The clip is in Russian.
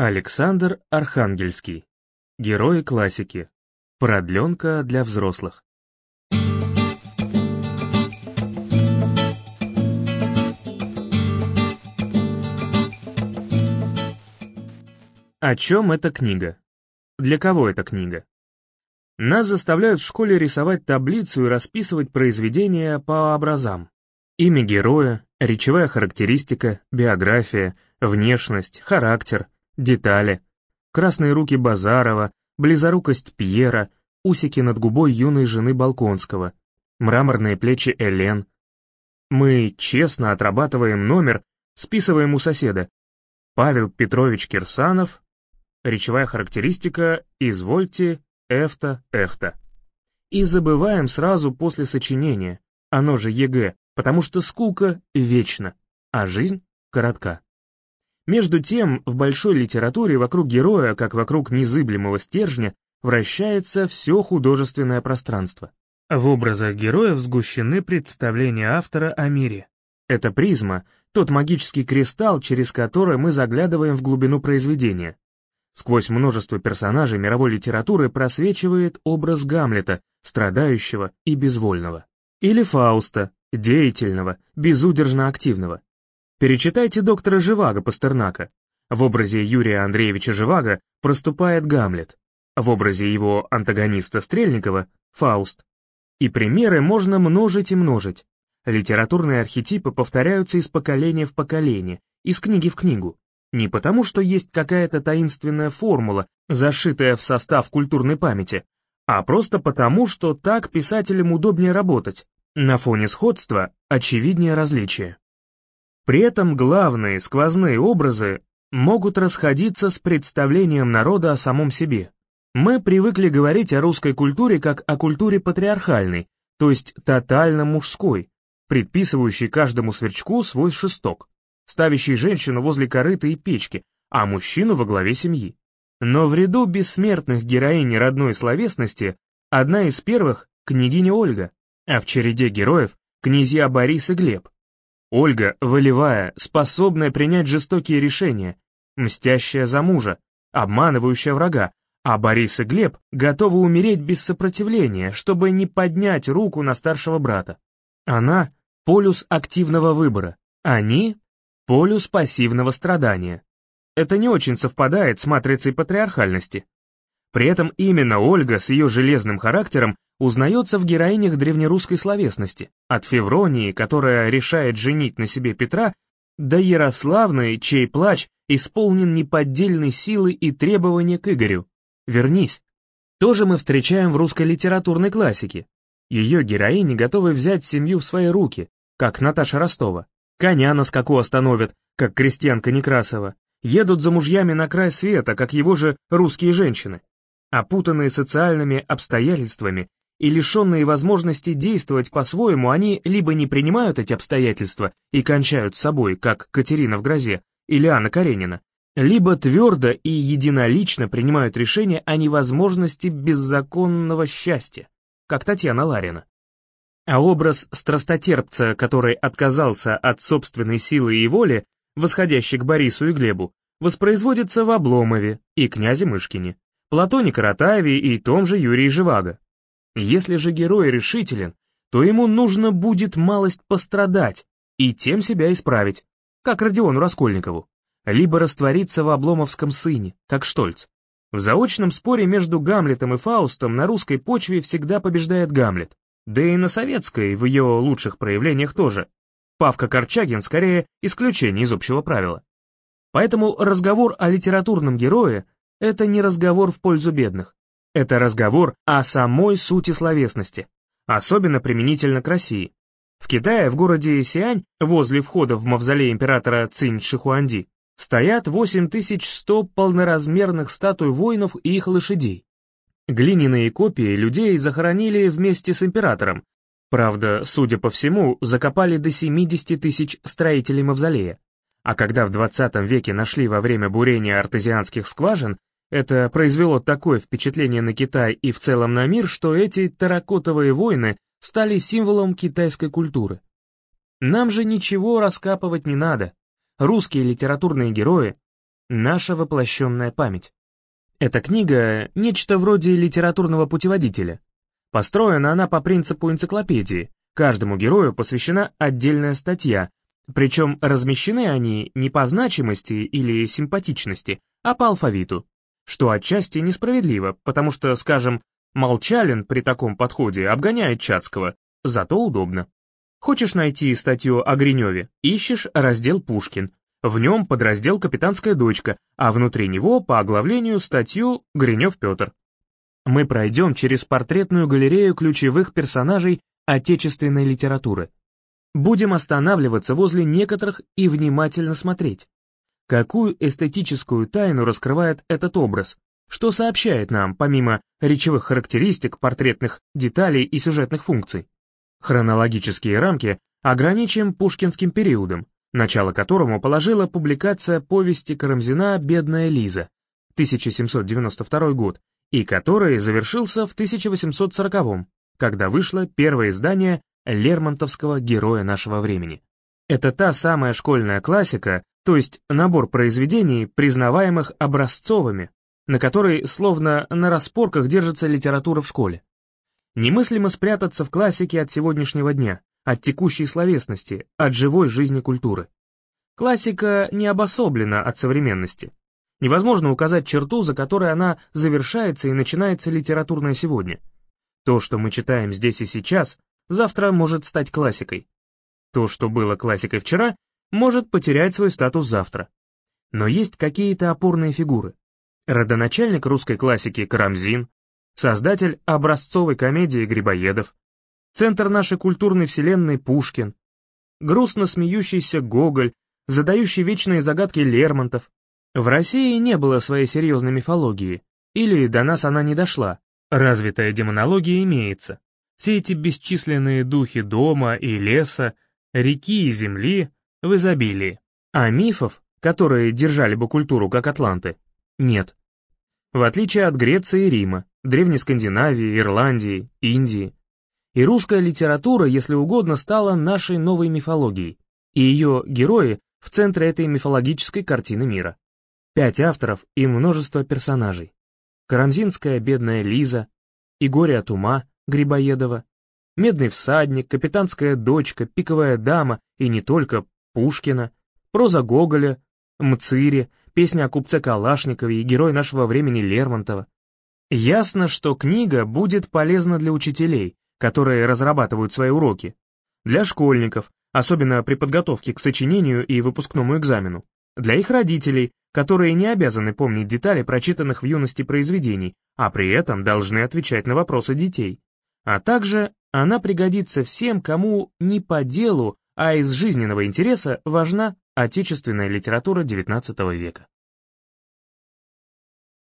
Александр Архангельский. Герои классики. Продленка для взрослых. О чем эта книга? Для кого эта книга? Нас заставляют в школе рисовать таблицу и расписывать произведения по образам. Имя героя, речевая характеристика, биография, внешность, характер, детали, красные руки Базарова, близорукость Пьера, усики над губой юной жены Болконского, мраморные плечи Элен. Мы честно отрабатываем номер, списываем у соседа. Павел Петрович Кирсанов, речевая характеристика, извольте, эфто, эхто. И забываем сразу после сочинения, оно же ЕГЭ, потому что скука вечна, а жизнь коротка. Между тем, в большой литературе вокруг героя, как вокруг незыблемого стержня, вращается все художественное пространство. В образах героев сгущены представления автора о мире. Это призма, тот магический кристалл, через который мы заглядываем в глубину произведения. Сквозь множество персонажей мировой литературы просвечивает образ Гамлета, страдающего и безвольного. Или Фауста, деятельного, безудержно активного. Перечитайте доктора Живаго Пастернака. В образе Юрия Андреевича Живаго проступает Гамлет, в образе его антагониста Стрельникова — Фауст. И примеры можно множить и множить. Литературные архетипы повторяются из поколения в поколение, из книги в книгу. Не потому, что есть какая-то таинственная формула, зашитая в состав культурной памяти, а просто потому, что так писателям удобнее работать, на фоне сходства очевиднее различия. При этом главные сквозные образы могут расходиться с представлением народа о самом себе. Мы привыкли говорить о русской культуре как о культуре патриархальной, то есть тотально мужской, предписывающей каждому сверчку свой шесток, ставящей женщину возле корыта и печки, а мужчину во главе семьи. Но в ряду бессмертных героинь родной словесности одна из первых — княгиня Ольга, а в череде героев — князья Борис и Глеб. Ольга волевая, способная принять жестокие решения, мстящая за мужа, обманывающая врага, а Борис и Глеб готовы умереть без сопротивления, чтобы не поднять руку на старшего брата. Она — полюс активного выбора, они — полюс пассивного страдания. Это не очень совпадает с матрицей патриархальности. При этом именно Ольга с ее железным характером узнается в героинях древнерусской словесности, от Февронии, которая решает женить на себе Петра, до Ярославны, чей плач исполнен неподдельной силы и требования к Игорю. Вернись. Тоже мы встречаем в русской литературной классике. Ее героини готовы взять семью в свои руки, как Наташа Ростова. Коня на скаку остановят, как крестьянка Некрасова. Едут за мужьями на край света, как его же русские женщины. Опутанные социальными обстоятельствами и лишенные возможности действовать по-своему, они либо не принимают эти обстоятельства и кончают с собой, как Катерина в грозе или Анна Каренина, либо твердо и единолично принимают решение о невозможности беззаконного счастья, как Татьяна Ларина. А образ страстотерпца, который отказался от собственной силы и воли, восходящий к Борису и Глебу, воспроизводится в Обломове и князе Мышкине, Платоне Каратаеве и том же Юрии Живаго. Если же герой решителен, то ему нужно будет малость пострадать и тем себя исправить, как Родиону Раскольникову, либо раствориться в обломовском сыне, как Штольц. В заочном споре между Гамлетом и Фаустом на русской почве всегда побеждает Гамлет, да и на советской в ее лучших проявлениях тоже. Павка Корчагин скорее исключение из общего правила. Поэтому разговор о литературном герое — это не разговор в пользу бедных, это разговор о самой сути словесности, особенно применительно к России. В Китае, в городе Сиань, возле входа в мавзолей императора Цинь Шихуанди, стоят 8100 полноразмерных статуй воинов и их лошадей. Глиняные копии людей захоронили вместе с императором. Правда, судя по всему, закопали до 70 тысяч строителей мавзолея. А когда в 20 веке нашли во время бурения артезианских скважин, это произвело такое впечатление на Китай и в целом на мир, что эти таракотовые войны стали символом китайской культуры. Нам же ничего раскапывать не надо. Русские литературные герои Наша воплощенная память. Эта книга — нечто вроде литературного путеводителя. Построена она по принципу энциклопедии. Каждому герою посвящена отдельная статья, причем размещены они не по значимости или симпатичности, а по алфавиту, что отчасти несправедливо, потому что, скажем, Молчалин при таком подходе обгоняет Чацкого, зато удобно. Хочешь найти статью о Гриневе, ищешь раздел «Пушкин», в нем подраздел «Капитанская дочка», а внутри него по оглавлению статью «Гринев Петр». Мы пройдем через портретную галерею ключевых персонажей отечественной литературы. Будем останавливаться возле некоторых и внимательно смотреть. Какую эстетическую тайну раскрывает этот образ? Что сообщает нам, помимо речевых характеристик, портретных деталей и сюжетных функций? Хронологические рамки ограничим пушкинским периодом, начало которому положила публикация повести Карамзина «Бедная Лиза» 1792 год, и который завершился в 1840 когда вышло первое издание Лермонтовского «Героя нашего времени». Это та самая школьная классика, то есть набор произведений, признаваемых образцовыми, на которой словно на распорках держится литература в школе. Немыслимо спрятаться в классике от сегодняшнего дня, от текущей словесности, от живой жизни культуры. Классика не обособлена от современности. Невозможно указать черту, за которой она завершается и начинается литературное сегодня. То, что мы читаем здесь и сейчас, завтра может стать классикой. То, что было классикой вчера, может потерять свой статус завтра. Но есть какие-то опорные фигуры. Родоначальник русской классики Карамзин, создатель образцовой комедии Грибоедов, центр нашей культурной вселенной Пушкин, грустно смеющийся Гоголь, задающий вечные загадки Лермонтов. В России не было своей серьезной мифологии, или до нас она не дошла. Развитая демонология имеется. Все эти бесчисленные духи дома и леса, реки и земли в изобилии. А мифов, которые держали бы культуру как атланты, нет. В отличие от Греции и Рима, Древней Скандинавии, Ирландии, Индии, и русская литература, если угодно, стала нашей новой мифологией, и ее герои в центре этой мифологической картины мира. Пять авторов и множество персонажей. Карамзинская бедная Лиза, Игоря от ума Грибоедова, Медный всадник, Капитанская дочка, Пиковая дама и не только Пушкина, проза Гоголя, Мцири, песня о купце Калашникове и герой нашего времени Лермонтова. Ясно, что книга будет полезна для учителей, которые разрабатывают свои уроки, для школьников, особенно при подготовке к сочинению и выпускному экзамену, для их родителей, которые не обязаны помнить детали прочитанных в юности произведений, а при этом должны отвечать на вопросы детей. А также она пригодится всем, кому не по делу, а из жизненного интереса важна отечественная литература XIX века.